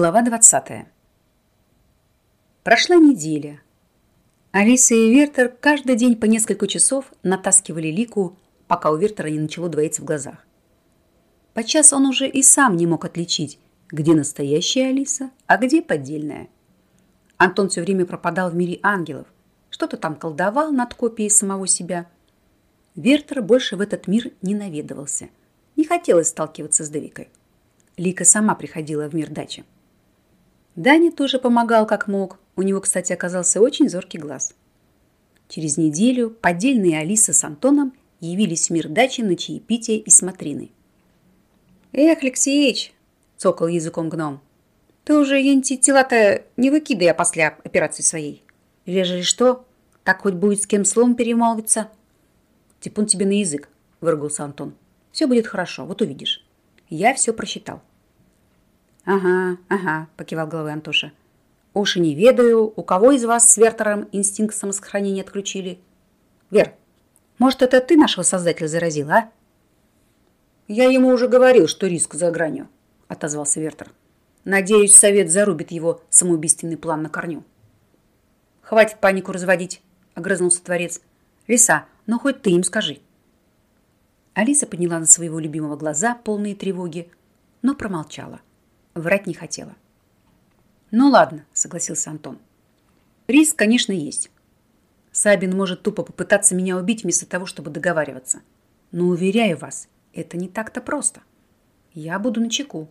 Глава 20. Прошла неделя. Алиса и Вертер каждый день по несколько часов натаскивали Лику, пока у Вертера не начало двоиться в глазах. Подчас он уже и сам не мог отличить, где настоящая Алиса, а где поддельная. Антон все время пропадал в мире ангелов, что-то там колдовал над копией самого себя. Вертер больше в этот мир не наведывался. Не хотелось сталкиваться с Девикой. Лика сама приходила в мир дачи. Даня тоже помогал как мог. У него, кстати, оказался очень зоркий глаз. Через неделю поддельные Алиса с Антоном явились в мир дачи на чаепитие и смотрины. «Эх, Алексеич!» – цокал языком гном. «Ты уже тела-то не выкидай после операции своей. Ежели что, так хоть будет с кем словом перемолвиться». «Типун тебе на язык», – выругался Антон. «Все будет хорошо, вот увидишь. Я все просчитал». «Ага, ага», – покивал головой Антоша. «Уж и не ведаю, у кого из вас с Вертером инстинкт самосохранения отключили. Вер, может, это ты нашего создателя заразил, а?» «Я ему уже говорил, что риск за гранью», – отозвался Вертер. «Надеюсь, совет зарубит его самоубийственный план на корню». «Хватит панику разводить», – огрызнулся Творец. «Лиса, ну хоть ты им скажи». Алиса подняла на своего любимого глаза, полные тревоги, но промолчала. Врать не хотела. «Ну ладно», — согласился Антон. «Риск, конечно, есть. Сабин может тупо попытаться меня убить вместо того, чтобы договариваться. Но, уверяю вас, это не так-то просто. Я буду на чеку.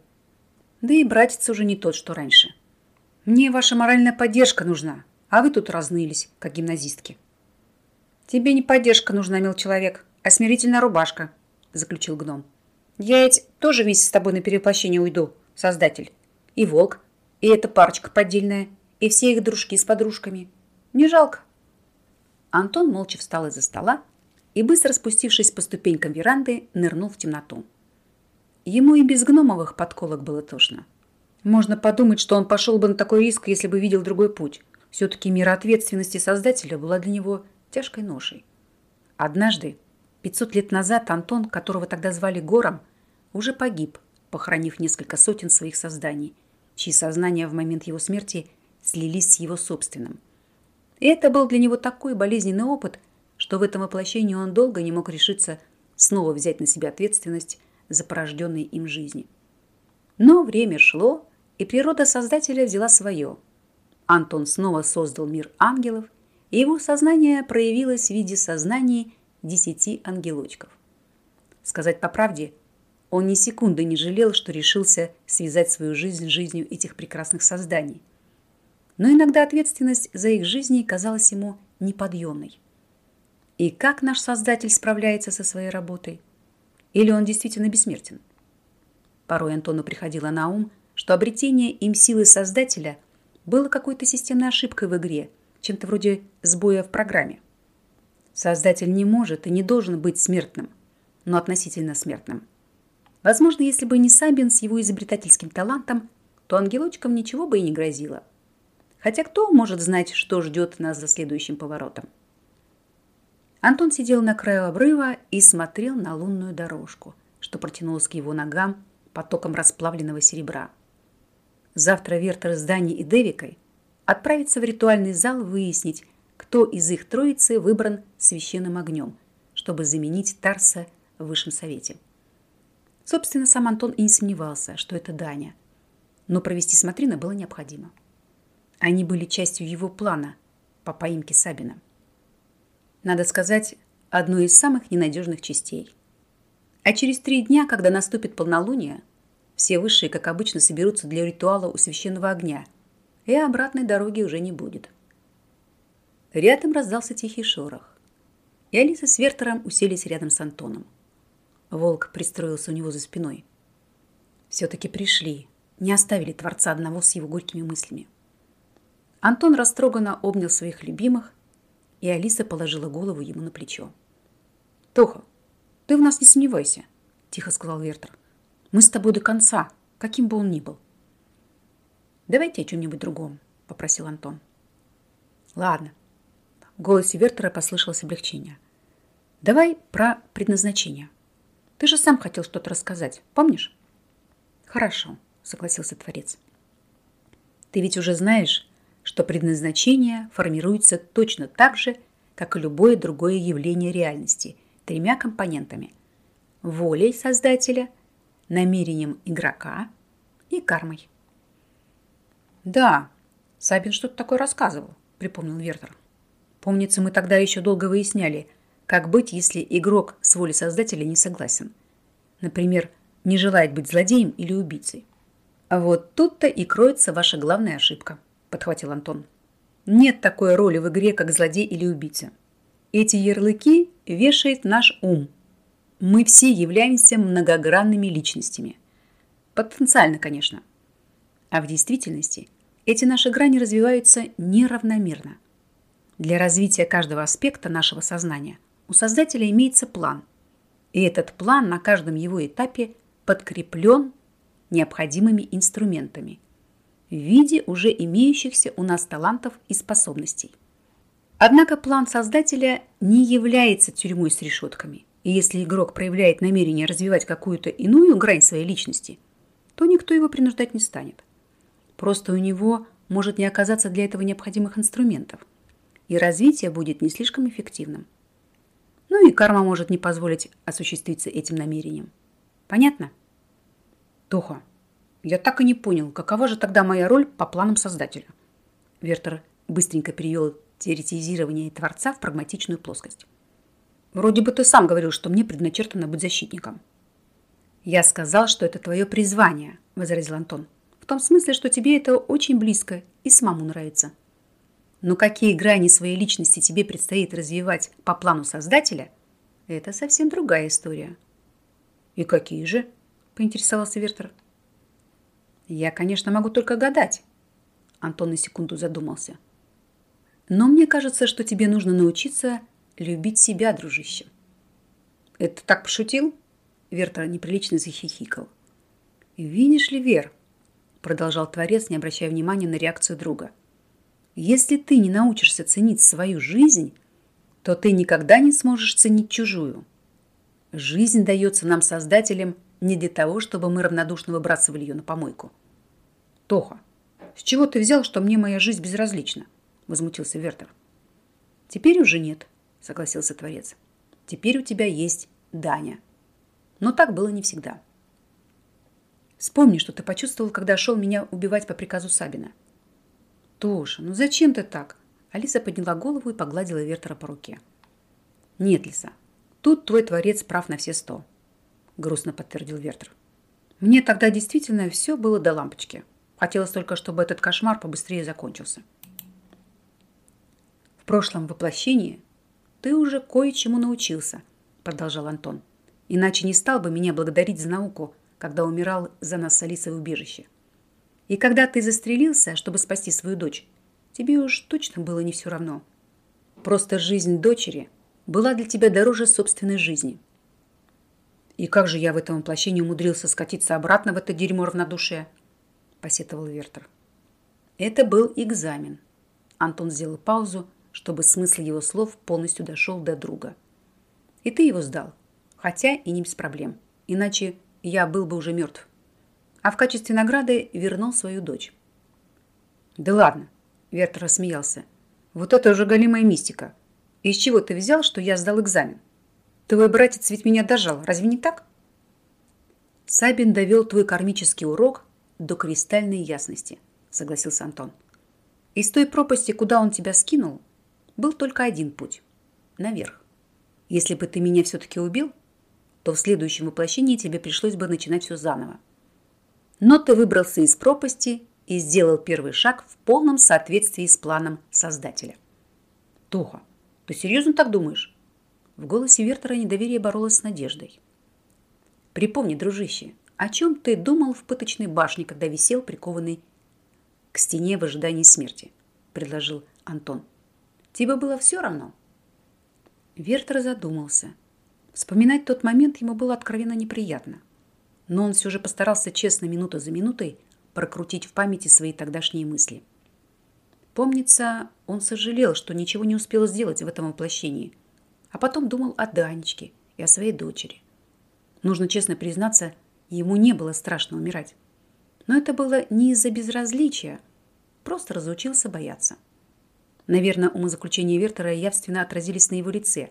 Да и братец уже не тот, что раньше. Мне ваша моральная поддержка нужна, а вы тут разнылись, как гимназистки». «Тебе не поддержка нужна, мил человек, а смирительная рубашка», — заключил гном. «Я ведь тоже вместе с тобой на перевоплощение уйду, Создатель. И волк, и эта парочка поддельная, и все их дружки с подружками. Не жалко. Антон молча встал из-за стола и, быстро спустившись по ступенькам веранды, нырнул в темноту. Ему и без гномовых подколок было тошно. Можно подумать, что он пошел бы на такой риск, если бы видел другой путь. Все-таки мера ответственности Создателя была для него тяжкой ношей. Однажды, 500 лет назад, Антон, которого тогда звали Гором, уже погиб похоронив несколько сотен своих созданий, чьи сознания в момент его смерти слились с его собственным. Это был для него такой болезненный опыт, что в этом воплощении он долго не мог решиться снова взять на себя ответственность за порожденные им жизни. Но время шло, и природа Создателя взяла свое. Антон снова создал мир ангелов, и его сознание проявилось в виде сознаний десяти ангелочков. Сказать по правде – он ни секунды не жалел, что решился связать свою жизнь с жизнью этих прекрасных созданий. Но иногда ответственность за их жизни казалась ему неподъемной. И как наш Создатель справляется со своей работой? Или он действительно бессмертен? Порой Антону приходило на ум, что обретение им силы Создателя было какой-то системной ошибкой в игре, чем-то вроде сбоя в программе. Создатель не может и не должен быть смертным, но относительно смертным – Возможно, если бы не Сабин с его изобретательским талантом, то ангелочкам ничего бы и не грозило. Хотя кто может знать, что ждет нас за следующим поворотом? Антон сидел на краю обрыва и смотрел на лунную дорожку, что протянулась к его ногам потоком расплавленного серебра. Завтра Вертер с Дани и Девикой отправятся в ритуальный зал выяснить, кто из их троицы выбран священным огнем, чтобы заменить Тарса в Высшем Совете. Собственно, сам Антон и не сомневался, что это Даня. Но провести смотрины было необходимо. Они были частью его плана по поимке Сабина. Надо сказать, одной из самых ненадежных частей. А через три дня, когда наступит полнолуние, все высшие, как обычно, соберутся для ритуала у священного огня, и обратной дороги уже не будет. Рядом раздался тихий шорох, и Алиса с Вертером уселись рядом с Антоном. Волк пристроился у него за спиной. Все-таки пришли, не оставили Творца одного с его горькими мыслями. Антон растроганно обнял своих любимых, и Алиса положила голову ему на плечо. «Тоха, ты в нас не сомневайся», – тихо сказал Вертер. «Мы с тобой до конца, каким бы он ни был». «Давайте о чем-нибудь другом», – попросил Антон. «Ладно». В голосе Вертера послышалось облегчение. «Давай про предназначение». Ты же сам хотел что-то рассказать, помнишь? Хорошо, согласился Творец. Ты ведь уже знаешь, что предназначение формируется точно так же, как и любое другое явление реальности, тремя компонентами – волей Создателя, намерением игрока и кармой. «Да, Сабин что-то такое рассказывал», – припомнил Вертер. «Помнится, мы тогда еще долго выясняли, как быть, если игрок с волей Создателя не согласен. Например, не желает быть злодеем или убийцей. А вот тут-то и кроется ваша главная ошибка, подхватил Антон. Нет такой роли в игре, как злодей или убийца. Эти ярлыки вешает наш ум. Мы все являемся многогранными личностями. Потенциально, конечно. А в действительности эти наши грани развиваются неравномерно. Для развития каждого аспекта нашего сознания у создателя имеется план. И этот план на каждом его этапе подкреплен необходимыми инструментами в виде уже имеющихся у нас талантов и способностей. Однако план создателя не является тюрьмой с решетками, и если игрок проявляет намерение развивать какую-то иную грань своей личности, то никто его принуждать не станет. Просто у него может не оказаться для этого необходимых инструментов, и развитие будет не слишком эффективным. Ну и карма может не позволить осуществиться этим намерением. Понятно? Тоха, я так и не понял, какова же тогда моя роль по планам Создателя? Вертер быстренько перевел теоретизирование Творца в прагматичную плоскость. Вроде бы ты сам говорил, что мне предначертано быть защитником. Я сказал, что это твое призвание, возразил Антон. В том смысле, что тебе это очень близко и самому нравится. Но какие грани своей личности тебе предстоит развивать по плану Создателя, это совсем другая история. И какие же? поинтересовался Вертер. Я, конечно, могу только гадать. Антон на секунду задумался. Но мне кажется, что тебе нужно научиться любить себя, дружище. Это так пошутил? Вертер неприлично захихикал. Видишь ли, Вер, продолжал Творец, не обращая внимания на реакцию друга. Если ты не научишься ценить свою жизнь, то ты никогда не сможешь ценить чужую. Жизнь дается нам Создателем не для того, чтобы мы равнодушно выбрасывали ее на помойку. Тоха, с чего ты взял, что мне моя жизнь безразлична? Возмутился Вертер. Теперь уже нет, согласился Творец. Теперь у тебя есть Даня. Но так было не всегда. Вспомни, что ты почувствовал, когда шел меня убивать по приказу Сабина. Тоша, ну зачем ты так? Алиса подняла голову и погладила Вертера по руке. Нет, Лиса, тут твой Творец прав на все сто грустно подтвердил Вертер. Мне тогда действительно все было до лампочки. Хотелось только, чтобы этот кошмар побыстрее закончился. В прошлом воплощении ты уже кое-чему научился, продолжал Антон. Иначе не стал бы меня благодарить за науку, когда умирал за нас с Алисой в убежище. И когда ты застрелился, чтобы спасти свою дочь, тебе уж точно было не все равно. Просто жизнь дочери была для тебя дороже собственной жизни. И как же я в этом воплощении умудрился скатиться обратно в это дерьмо равнодушия? Посетовал Вертер. Это был экзамен. Антон сделал паузу, чтобы смысл его слов полностью дошел до друга. И ты его сдал, хотя и не без проблем. Иначе я был бы уже мертв. А в качестве награды вернул свою дочь. Да ладно, Вертер рассмеялся. Вот это уже голимая мистика. Из чего ты взял, что я сдал экзамен? Твой братец ведь меня дожал, разве не так? Сабин довел твой кармический урок до кристальной ясности, согласился Антон. Из той пропасти, куда он тебя скинул, был только один путь – наверх. Если бы ты меня все-таки убил, то в следующем воплощении тебе пришлось бы начинать все заново. Но ты выбрался из пропасти и сделал первый шаг в полном соответствии с планом Создателя. Тоха, ты серьезно так думаешь? В голосе Вертера недоверие боролось с надеждой. «Припомни, дружище, о чем ты думал в пыточной башне, когда висел прикованный к стене в ожидании смерти?» – предложил Антон. «Тебе было все равно?» Вертер задумался. Вспоминать тот момент ему было откровенно неприятно. Но он все же постарался честно минута за минутой прокрутить в памяти свои тогдашние мысли. Помнится, он сожалел, что ничего не успел сделать в этом воплощении – а потом думал о Данечке и о своей дочери. Нужно честно признаться, ему не было страшно умирать. Но это было не из-за безразличия, просто разучился бояться. Наверное, умозаключения Вертера явственно отразились на его лице,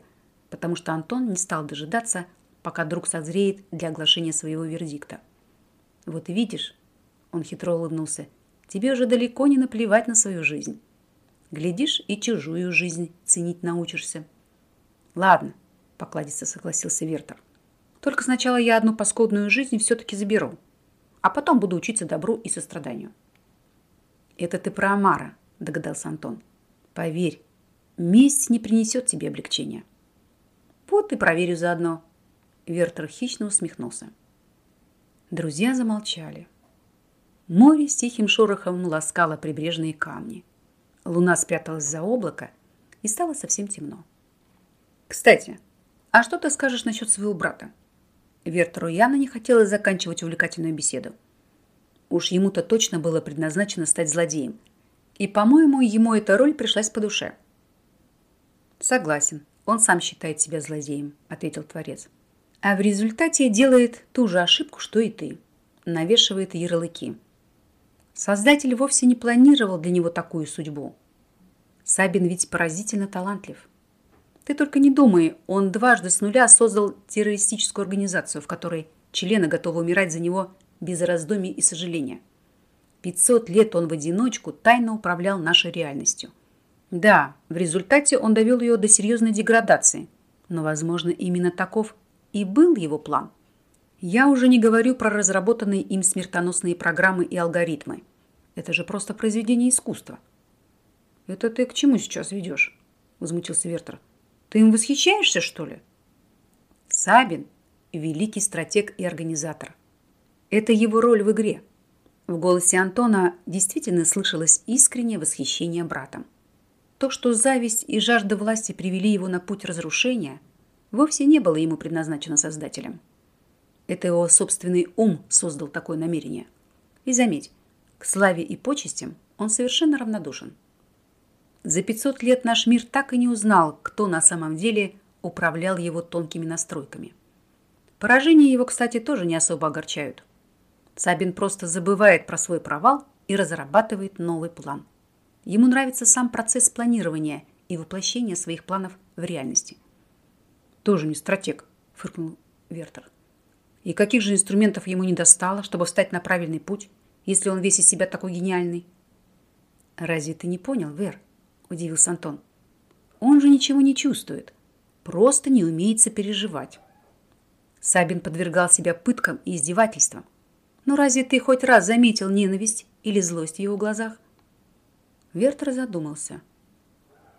потому что Антон не стал дожидаться, пока друг созреет для оглашения своего вердикта. «Вот видишь», — он хитро улыбнулся, — «тебе уже далеко не наплевать на свою жизнь. Глядишь, и чужую жизнь ценить научишься». «Ладно», — покладисто согласился Вертер. «Только сначала я одну паскудную жизнь все-таки заберу, а потом буду учиться добру и состраданию». «Это ты про Амара», — догадался Антон. Поверь, месть не принесет тебе облегчения. Вот и проверю заодно. Вертер хищно усмехнулся. Друзья замолчали. Море с тихим шорохом ласкало прибрежные камни. Луна спряталась за облако, и стало совсем темно. «Кстати, а что ты скажешь насчет своего брата?» Вертеру явно не хотелось заканчивать увлекательную беседу. Уж ему-то точно было предназначено стать злодеем – и, по-моему, ему эта роль пришлась по душе. «Согласен, он сам считает себя злодеем», – ответил Творец. «А в результате делает ту же ошибку, что и ты. Навешивает ярлыки. Создатель вовсе не планировал для него такую судьбу. Сабин ведь поразительно талантлив. Ты только не думай, он дважды с нуля создал террористическую организацию, в которой члены готовы умирать за него без раздумий и сожаления. 500 лет он в одиночку тайно управлял нашей реальностью. Да, в результате он довел ее до серьезной деградации, но, возможно, именно таков и был его план. Я уже не говорю про разработанные им смертоносные программы и алгоритмы. Это же просто произведение искусства. «Это ты к чему сейчас ведешь?» – возмутился Вертер. «Ты им восхищаешься, что ли?» Сабин – великий стратег и организатор. Это его роль в игре – в голосе Антона действительно слышалось искреннее восхищение братом. То, что зависть и жажда власти привели его на путь разрушения, вовсе не было ему предназначено Создателем. Это его собственный ум создал такое намерение. И заметь, к славе и почестям он совершенно равнодушен. За 500 лет наш мир так и не узнал, кто на самом деле управлял его тонкими настройками. Поражения его, кстати, тоже не особо огорчают. Сабин просто забывает про свой провал и разрабатывает новый план. Ему нравится сам процесс планирования и воплощения своих планов в реальности. «Тоже не стратег», – фыркнул Вертер. «И каких же инструментов ему не достало, чтобы встать на правильный путь, если он весь из себя такой гениальный?» «Разве ты не понял, Вер?» – удивился Антон. «Он же ничего не чувствует, просто не умеет сопереживать». Сабин подвергал себя пыткам и издевательствам, но «Ну, разве ты хоть раз заметил ненависть или злость в его глазах? Вертер задумался.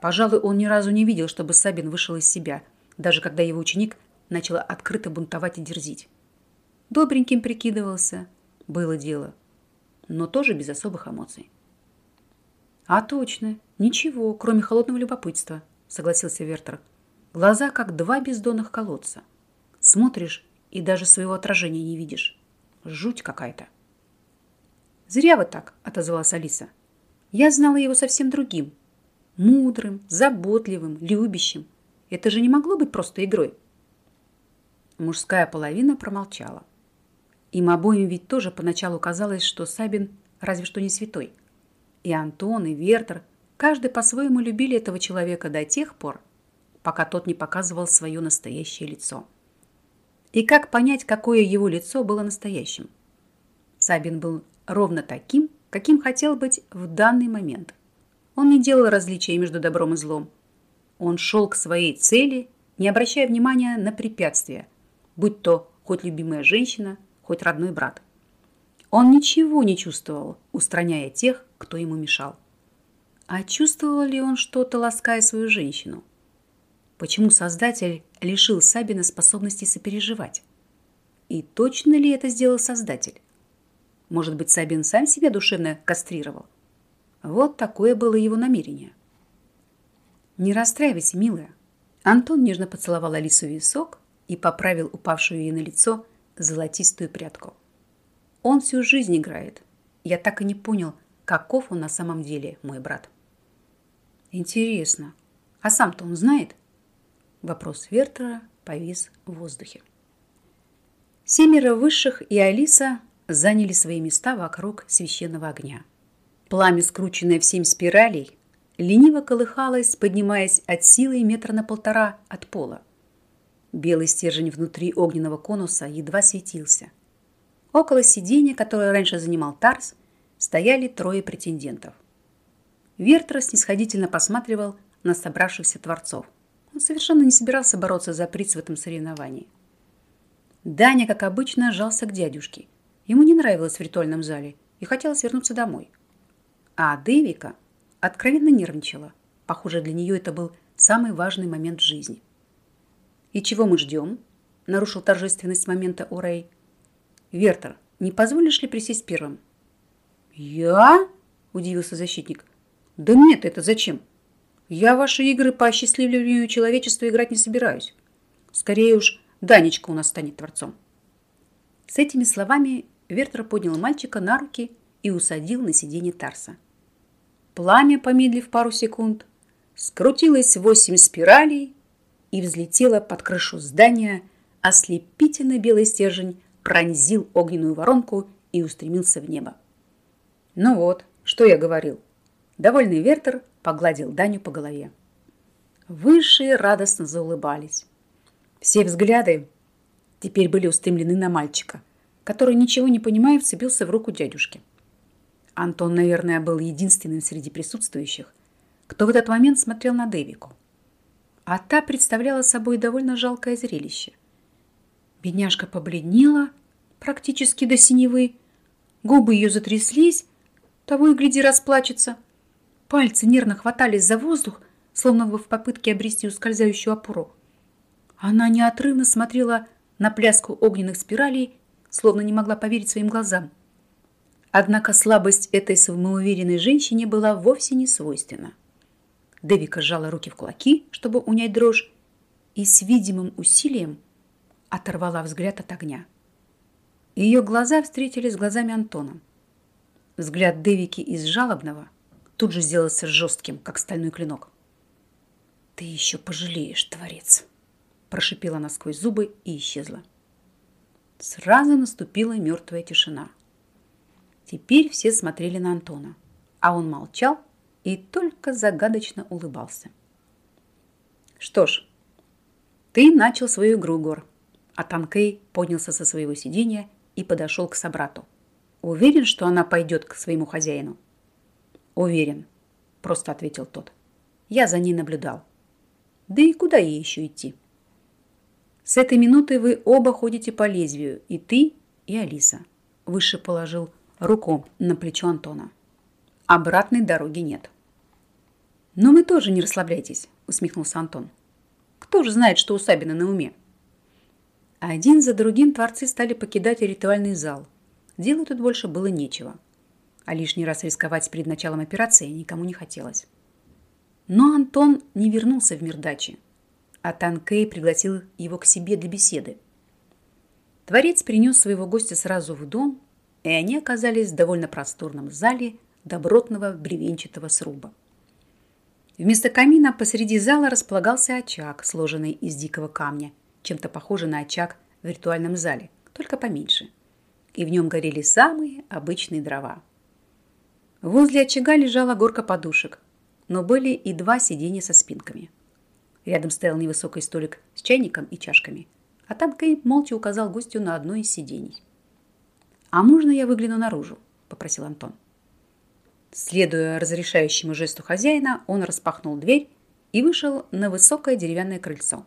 Пожалуй, он ни разу не видел, чтобы Сабин вышел из себя, даже когда его ученик начал открыто бунтовать и дерзить. Добреньким прикидывался, было дело, но тоже без особых эмоций. «А точно, ничего, кроме холодного любопытства», — согласился Вертер. «Глаза, как два бездонных колодца. Смотришь и даже своего отражения не видишь». Жуть какая-то. «Зря вы так», — отозвалась Алиса. «Я знала его совсем другим. Мудрым, заботливым, любящим. Это же не могло быть просто игрой». Мужская половина промолчала. Им обоим ведь тоже поначалу казалось, что Сабин разве что не святой. И Антон, и Вертер, каждый по-своему любили этого человека до тех пор, пока тот не показывал свое настоящее лицо. И как понять, какое его лицо было настоящим? Сабин был ровно таким, каким хотел быть в данный момент. Он не делал различия между добром и злом. Он шел к своей цели, не обращая внимания на препятствия, будь то хоть любимая женщина, хоть родной брат. Он ничего не чувствовал, устраняя тех, кто ему мешал. А чувствовал ли он что-то, лаская свою женщину? Почему Создатель лишил Сабина способности сопереживать? И точно ли это сделал Создатель? Может быть, Сабин сам себя душевно кастрировал? Вот такое было его намерение. «Не расстраивайся, милая». Антон нежно поцеловал Алису в висок и поправил упавшую ей на лицо золотистую прядку. «Он всю жизнь играет. Я так и не понял, каков он на самом деле, мой брат». «Интересно, а сам-то он знает?» Вопрос Вертера повис в воздухе. Семеро высших и Алиса заняли свои места вокруг священного огня. Пламя, скрученное в семь спиралей, лениво колыхалось, поднимаясь от силы метра на полтора от пола. Белый стержень внутри огненного конуса едва светился. Около сиденья, которое раньше занимал Тарс, стояли трое претендентов. Вертер снисходительно посматривал на собравшихся творцов. Он совершенно не собирался бороться за приз в этом соревновании. Даня, как обычно, жался к дядюшке. Ему не нравилось в ритуальном зале и хотелось вернуться домой. А Дэвика откровенно нервничала. Похоже, для нее это был самый важный момент в жизни. «И чего мы ждем?» – нарушил торжественность момента Урей. «Вертер, не позволишь ли присесть первым?» «Я?» – удивился защитник. «Да нет, это зачем? Я ваши игры по осчастливлению человечества играть не собираюсь. Скорее уж, Данечка у нас станет творцом». С этими словами Вертер поднял мальчика на руки и усадил на сиденье Тарса. Пламя, помедлив пару секунд, скрутилось восемь спиралей и взлетело под крышу здания, ослепительно белый стержень пронзил огненную воронку и устремился в небо. Ну вот, что я говорил. Довольный Вертер погладил Даню по голове. Высшие радостно заулыбались. Все взгляды теперь были устремлены на мальчика, который, ничего не понимая, вцепился в руку дядюшки. Антон, наверное, был единственным среди присутствующих, кто в этот момент смотрел на Дэвику а та представляла собой довольно жалкое зрелище. Бедняжка побледнела практически до синевы, губы ее затряслись, того и гляди расплачется. Пальцы нервно хватались за воздух, словно в попытке обрести ускользающую опору. Она неотрывно смотрела на пляску огненных спиралей, словно не могла поверить своим глазам. Однако слабость этой самоуверенной женщине была вовсе не свойственна. Девика сжала руки в кулаки, чтобы унять дрожь, и с видимым усилием оторвала взгляд от огня. Ее глаза встретились с глазами Антона. Взгляд Девики из жалобного тут же сделался жестким, как стальной клинок. «Ты еще пожалеешь, творец!» Прошипела она сквозь зубы и исчезла. Сразу наступила мертвая тишина. Теперь все смотрели на Антона, а он молчал и только загадочно улыбался. «Что ж, ты начал свою игру, Гор». А Танкей поднялся со своего сиденья и подошел к собрату. «Уверен, что она пойдет к своему хозяину?» «Уверен», – просто ответил тот. «Я за ней наблюдал». «Да и куда ей еще идти?» «С этой минуты вы оба ходите по лезвию, и ты, и Алиса», – выше положил руку на плечо Антона. «Обратной дороги нет». «Но вы тоже не расслабляйтесь», – усмехнулся Антон. «Кто же знает, что у Сабина на уме?» Один за другим творцы стали покидать ритуальный зал. Делать тут больше было нечего. А лишний раз рисковать перед началом операции никому не хотелось. Но Антон не вернулся в мир дачи, а Танкей пригласил его к себе для беседы. Творец принес своего гостя сразу в дом, и они оказались в довольно просторном зале добротного бревенчатого сруба. Вместо камина посреди зала располагался очаг, сложенный из дикого камня, чем-то похожий на очаг в ритуальном зале, только поменьше. И в нем горели самые обычные дрова. Возле очага лежала горка подушек, но были и два сиденья со спинками. Рядом стоял невысокий столик с чайником и чашками, а там Кей молча указал гостю на одно из сидений. «А можно я выгляну наружу?» – попросил Антон. Следуя разрешающему жесту хозяина, он распахнул дверь и вышел на высокое деревянное крыльцо.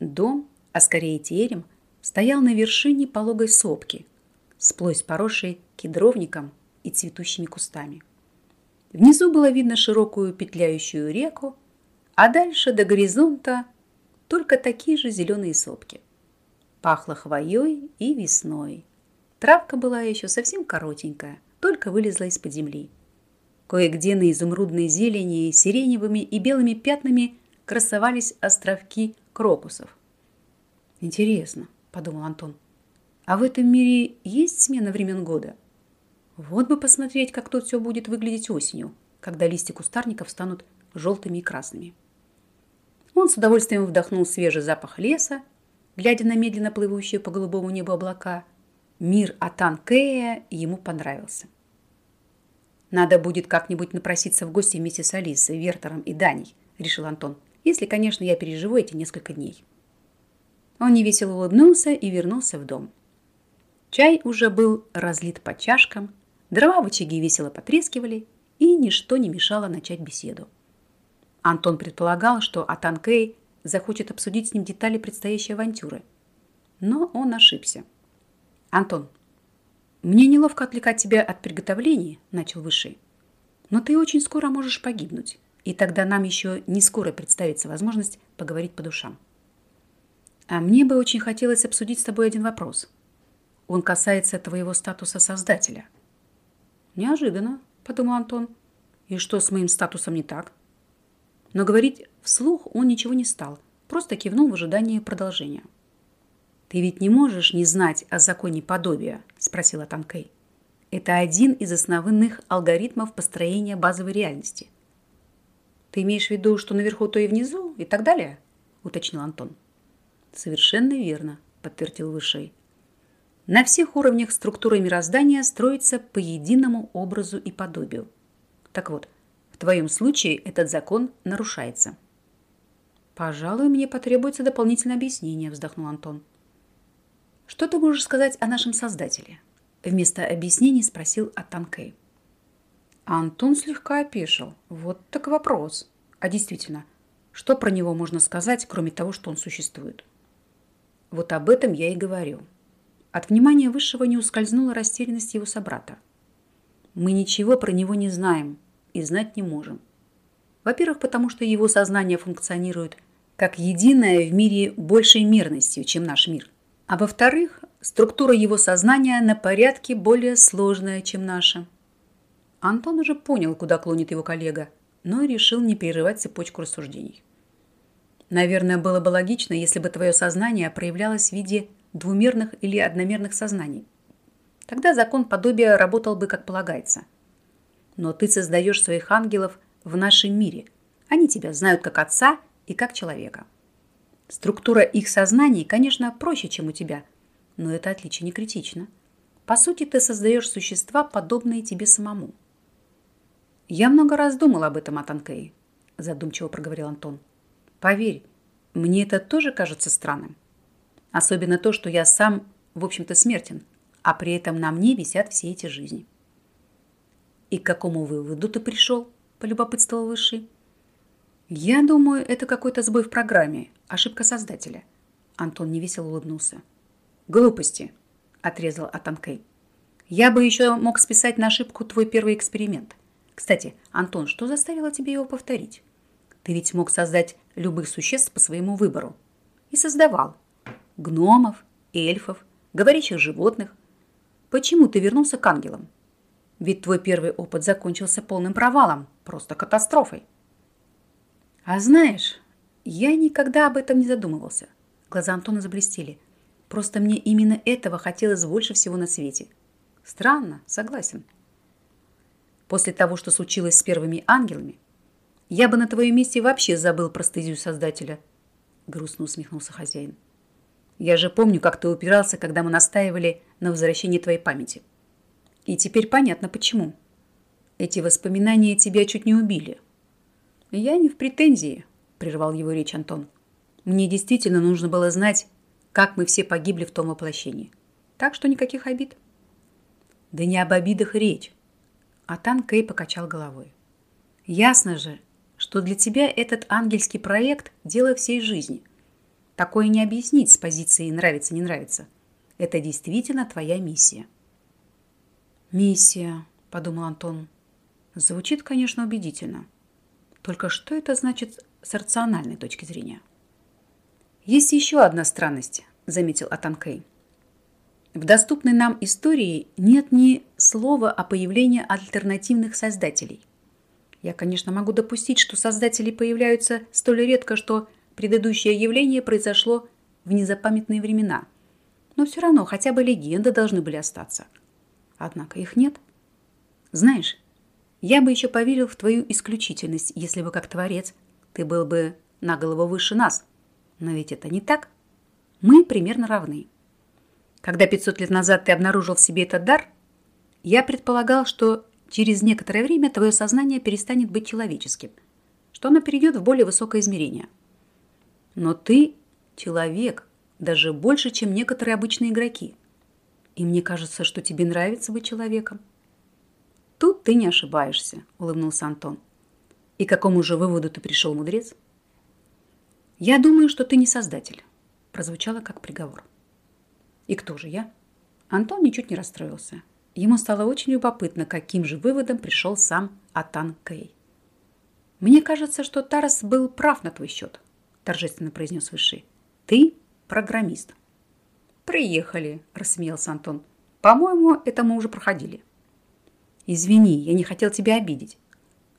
Дом, а скорее терем, стоял на вершине пологой сопки, сплошь поросшей кедровником и цветущими кустами. Внизу было видно широкую петляющую реку, а дальше до горизонта только такие же зеленые сопки. Пахло хвоей и весной. Травка была еще совсем коротенькая, только вылезла из-под земли. Кое-где на изумрудной зелени сиреневыми и белыми пятнами красовались островки крокусов. «Интересно», – подумал Антон, – «а в этом мире есть смена времен года? Вот бы посмотреть, как тут все будет выглядеть осенью, когда листья кустарников станут желтыми и красными». Он с удовольствием вдохнул свежий запах леса, глядя на медленно плывущие по голубому небу облака. Мир Атан Кея ему понравился. Надо будет как-нибудь напроситься в гости вместе с Алисой, Вертером и Даней, решил Антон. Если, конечно, я переживу эти несколько дней. Он невесело улыбнулся и вернулся в дом. Чай уже был разлит по чашкам, дрова в очаге весело потрескивали, и ничто не мешало начать беседу. Антон предполагал, что Атан Кэй захочет обсудить с ним детали предстоящей авантюры. Но он ошибся. «Антон, мне неловко отвлекать тебя от приготовлений», – начал Высший. «Но ты очень скоро можешь погибнуть, и тогда нам еще не скоро представится возможность поговорить по душам. А мне бы очень хотелось обсудить с тобой один вопрос. Он касается твоего статуса создателя». «Неожиданно», – подумал Антон. «И что с моим статусом не так?» Но говорить вслух он ничего не стал, просто кивнул в ожидании продолжения. «Ты ведь не можешь не знать о законе подобия?» – спросила Танкей. «Это один из основных алгоритмов построения базовой реальности». «Ты имеешь в виду, что наверху, то и внизу, и так далее?» – уточнил Антон. «Совершенно верно», – подтвердил Высший. «На всех уровнях структура мироздания строится по единому образу и подобию. Так вот, в твоем случае этот закон нарушается». «Пожалуй, мне потребуется дополнительное объяснение», – вздохнул Антон. «Что ты можешь сказать о нашем создателе?» Вместо объяснений спросил Атанкей. Антон слегка опешил. Вот так вопрос. А действительно, что про него можно сказать, кроме того, что он существует? Вот об этом я и говорю. От внимания Высшего не ускользнула растерянность его собрата. Мы ничего про него не знаем и знать не можем. Во-первых, потому что его сознание функционирует как единое в мире большей мерностью, чем наш мир – а во-вторых, структура его сознания на порядке более сложная, чем наша. Антон уже понял, куда клонит его коллега, но решил не прерывать цепочку рассуждений. Наверное, было бы логично, если бы твое сознание проявлялось в виде двумерных или одномерных сознаний. Тогда закон подобия работал бы как полагается. Но ты создаешь своих ангелов в нашем мире. Они тебя знают как отца и как человека. Структура их сознаний, конечно, проще, чем у тебя, но это отличие не критично. По сути, ты создаешь существа, подобные тебе самому. «Я много раз думал об этом, Атанкей», – задумчиво проговорил Антон. «Поверь, мне это тоже кажется странным. Особенно то, что я сам, в общем-то, смертен, а при этом на мне висят все эти жизни». «И к какому выводу ты пришел?» – полюбопытствовал Высший. «Я думаю, это какой-то сбой в программе, ошибка создателя». Антон невесело улыбнулся. «Глупости», – отрезал Атанкей. «Я бы еще мог списать на ошибку твой первый эксперимент. Кстати, Антон, что заставило тебе его повторить? Ты ведь мог создать любых существ по своему выбору. И создавал. Гномов, эльфов, говорящих животных. Почему ты вернулся к ангелам? Ведь твой первый опыт закончился полным провалом, просто катастрофой. А знаешь, я никогда об этом не задумывался. Глаза Антона заблестели. Просто мне именно этого хотелось больше всего на свете. Странно, согласен. После того, что случилось с первыми ангелами, я бы на твоем месте вообще забыл про стезию Создателя. Грустно усмехнулся хозяин. Я же помню, как ты упирался, когда мы настаивали на возвращении твоей памяти. И теперь понятно, почему. Эти воспоминания тебя чуть не убили. «Я не в претензии», – прервал его речь Антон. «Мне действительно нужно было знать, как мы все погибли в том воплощении. Так что никаких обид». «Да не об обидах речь». Атан Кэй покачал головой. «Ясно же, что для тебя этот ангельский проект – дело всей жизни. Такое не объяснить с позиции «нравится-не нравится». Это действительно твоя миссия». «Миссия», – подумал Антон. Звучит, конечно, убедительно. Только что это значит с рациональной точки зрения? Есть еще одна странность, заметил Атанкей. В доступной нам истории нет ни слова о появлении альтернативных создателей. Я, конечно, могу допустить, что создатели появляются столь редко, что предыдущее явление произошло в незапамятные времена. Но все равно хотя бы легенды должны были остаться. Однако их нет. Знаешь, я бы еще поверил в твою исключительность, если бы как творец ты был бы на голову выше нас. Но ведь это не так. Мы примерно равны. Когда 500 лет назад ты обнаружил в себе этот дар, я предполагал, что через некоторое время твое сознание перестанет быть человеческим, что оно перейдет в более высокое измерение. Но ты человек, даже больше, чем некоторые обычные игроки. И мне кажется, что тебе нравится быть человеком. Тут ты не ошибаешься, улыбнулся Антон. И к какому же выводу ты пришел, мудрец? Я думаю, что ты не создатель, прозвучало как приговор. И кто же я? Антон ничуть не расстроился. Ему стало очень любопытно, каким же выводом пришел сам Атан Кей. «Мне кажется, что Тарас был прав на твой счет», торжественно произнес Высший. «Ты программист». «Приехали», рассмеялся Антон. «По-моему, это мы уже проходили». «Извини, я не хотел тебя обидеть».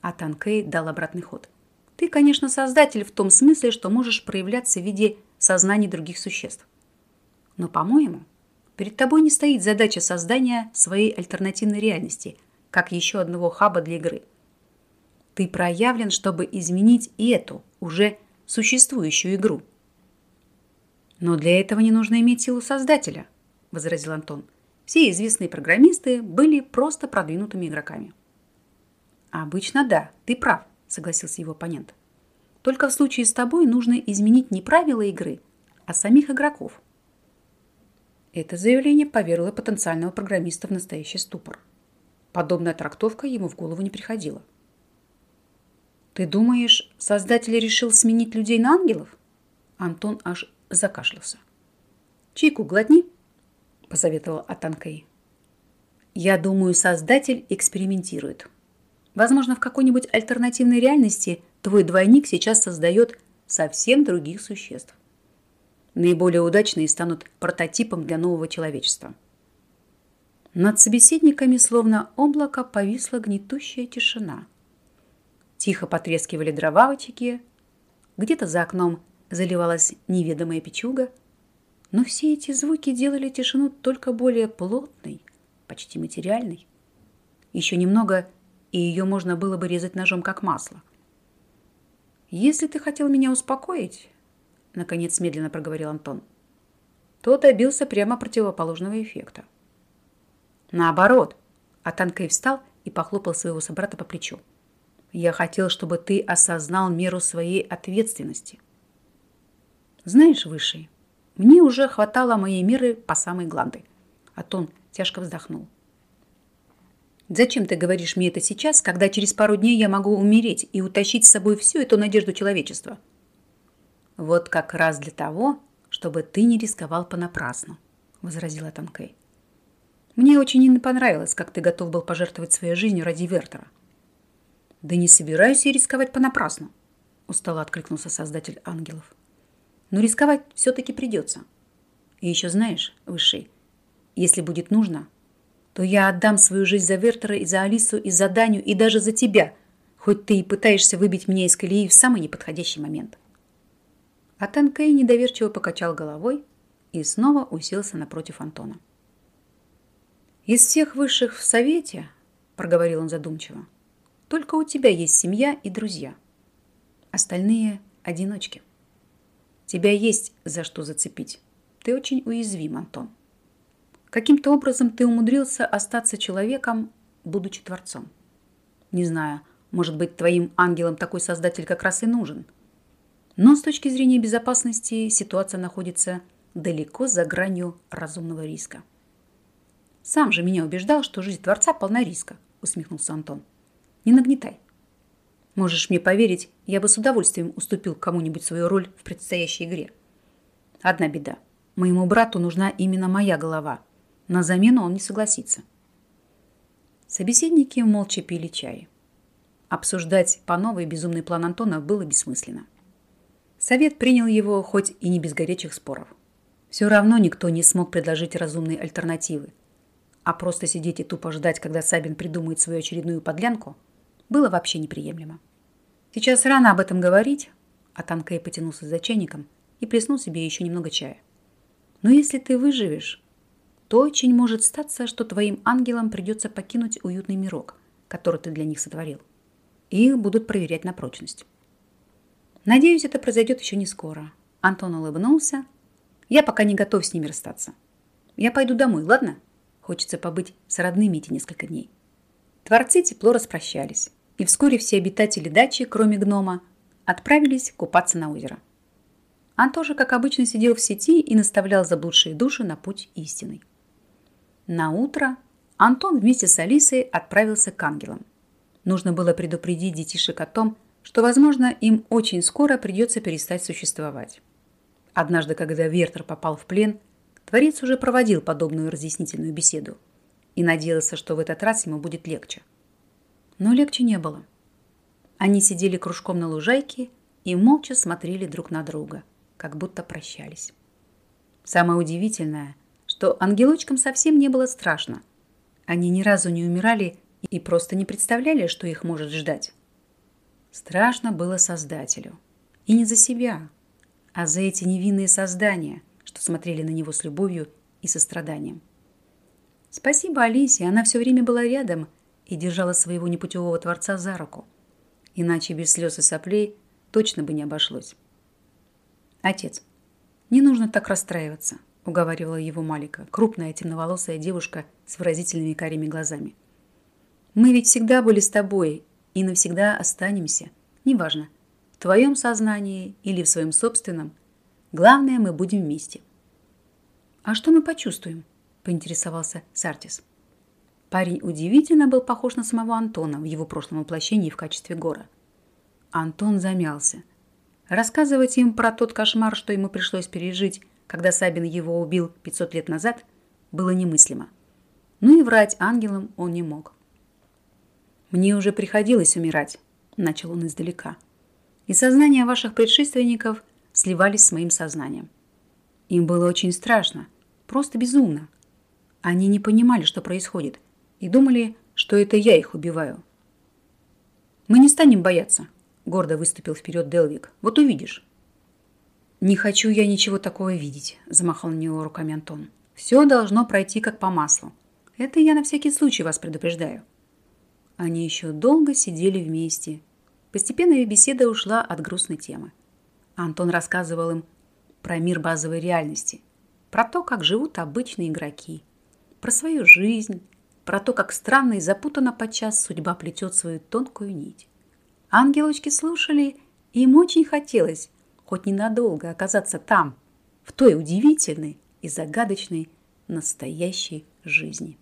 Атан Кей дал обратный ход. «Ты, конечно, создатель в том смысле, что можешь проявляться в виде сознания других существ. Но, по-моему, Перед тобой не стоит задача создания своей альтернативной реальности, как еще одного хаба для игры. Ты проявлен, чтобы изменить и эту, уже существующую игру. Но для этого не нужно иметь силу создателя, возразил Антон. Все известные программисты были просто продвинутыми игроками. Обычно да, ты прав, согласился его оппонент. Только в случае с тобой нужно изменить не правила игры, а самих игроков – это заявление повергло потенциального программиста в настоящий ступор. Подобная трактовка ему в голову не приходила. «Ты думаешь, создатель решил сменить людей на ангелов?» Антон аж закашлялся. «Чайку глотни», – посоветовал Атанкей. «Я думаю, создатель экспериментирует. Возможно, в какой-нибудь альтернативной реальности твой двойник сейчас создает совсем других существ наиболее удачные станут прототипом для нового человечества. Над собеседниками словно облако повисла гнетущая тишина. Тихо потрескивали дрова в очаге, где-то за окном заливалась неведомая печуга, но все эти звуки делали тишину только более плотной, почти материальной. Еще немного, и ее можно было бы резать ножом, как масло. Если ты хотел меня успокоить, наконец медленно проговорил Антон. Тот добился прямо противоположного эффекта. Наоборот, Атанкей встал и похлопал своего собрата по плечу. Я хотел, чтобы ты осознал меру своей ответственности. Знаешь, Высший, мне уже хватало моей меры по самой гланды. Атон тяжко вздохнул. Зачем ты говоришь мне это сейчас, когда через пару дней я могу умереть и утащить с собой всю эту надежду человечества? «Вот как раз для того, чтобы ты не рисковал понапрасну», – возразила Танкей. «Мне очень не понравилось, как ты готов был пожертвовать своей жизнью ради Вертера». «Да не собираюсь я рисковать понапрасну», – устало откликнулся создатель ангелов. «Но рисковать все-таки придется. И еще знаешь, Высший, если будет нужно, то я отдам свою жизнь за Вертера и за Алису, и за Даню, и даже за тебя, хоть ты и пытаешься выбить меня из колеи в самый неподходящий момент». А Танкей недоверчиво покачал головой и снова уселся напротив Антона. «Из всех высших в Совете, — проговорил он задумчиво, — только у тебя есть семья и друзья. Остальные — одиночки. Тебя есть за что зацепить. Ты очень уязвим, Антон. Каким-то образом ты умудрился остаться человеком, будучи творцом. Не знаю, может быть, твоим ангелам такой создатель как раз и нужен — но с точки зрения безопасности ситуация находится далеко за гранью разумного риска. «Сам же меня убеждал, что жизнь Творца полна риска», – усмехнулся Антон. «Не нагнетай. Можешь мне поверить, я бы с удовольствием уступил кому-нибудь свою роль в предстоящей игре. Одна беда. Моему брату нужна именно моя голова. На замену он не согласится». Собеседники молча пили чай. Обсуждать по новой безумный план Антона было бессмысленно. Совет принял его хоть и не без горячих споров. Все равно никто не смог предложить разумные альтернативы. А просто сидеть и тупо ждать, когда Сабин придумает свою очередную подлянку, было вообще неприемлемо. Сейчас рано об этом говорить, а Танкей потянулся за чайником и плеснул себе еще немного чая. Но если ты выживешь, то очень может статься, что твоим ангелам придется покинуть уютный мирок, который ты для них сотворил. И их будут проверять на прочность. Надеюсь, это произойдет еще не скоро. Антон улыбнулся. Я пока не готов с ними расстаться. Я пойду домой, ладно? Хочется побыть с родными эти несколько дней. Творцы тепло распрощались, и вскоре все обитатели дачи, кроме гнома, отправились купаться на озеро. Же, как обычно, сидел в сети и наставлял заблудшие души на путь истинный. На утро Антон вместе с Алисой отправился к ангелам. Нужно было предупредить детишек о том, что, возможно, им очень скоро придется перестать существовать. Однажды, когда Вертер попал в плен, Творец уже проводил подобную разъяснительную беседу и надеялся, что в этот раз ему будет легче. Но легче не было. Они сидели кружком на лужайке и молча смотрели друг на друга, как будто прощались. Самое удивительное, что ангелочкам совсем не было страшно. Они ни разу не умирали и просто не представляли, что их может ждать. Страшно было Создателю. И не за себя, а за эти невинные создания, что смотрели на него с любовью и состраданием. Спасибо Алисе, она все время была рядом и держала своего непутевого творца за руку. Иначе без слез и соплей точно бы не обошлось. «Отец, не нужно так расстраиваться», — уговаривала его Малика, крупная темноволосая девушка с выразительными карими глазами. «Мы ведь всегда были с тобой и навсегда останемся. Неважно, в твоем сознании или в своем собственном. Главное, мы будем вместе. А что мы почувствуем? Поинтересовался Сартис. Парень удивительно был похож на самого Антона в его прошлом воплощении в качестве гора. Антон замялся. Рассказывать им про тот кошмар, что ему пришлось пережить, когда Сабин его убил 500 лет назад, было немыслимо. Ну и врать ангелам он не мог. «Мне уже приходилось умирать», – начал он издалека. «И сознания ваших предшественников сливались с моим сознанием. Им было очень страшно, просто безумно. Они не понимали, что происходит, и думали, что это я их убиваю. «Мы не станем бояться», – гордо выступил вперед Делвик. «Вот увидишь». «Не хочу я ничего такого видеть», – замахал на него руками Антон. «Все должно пройти как по маслу. Это я на всякий случай вас предупреждаю». Они еще долго сидели вместе. Постепенно их беседа ушла от грустной темы. Антон рассказывал им про мир базовой реальности, про то, как живут обычные игроки, про свою жизнь, про то, как странно и запутанно подчас судьба плетет свою тонкую нить. Ангелочки слушали, и им очень хотелось хоть ненадолго оказаться там, в той удивительной и загадочной настоящей жизни.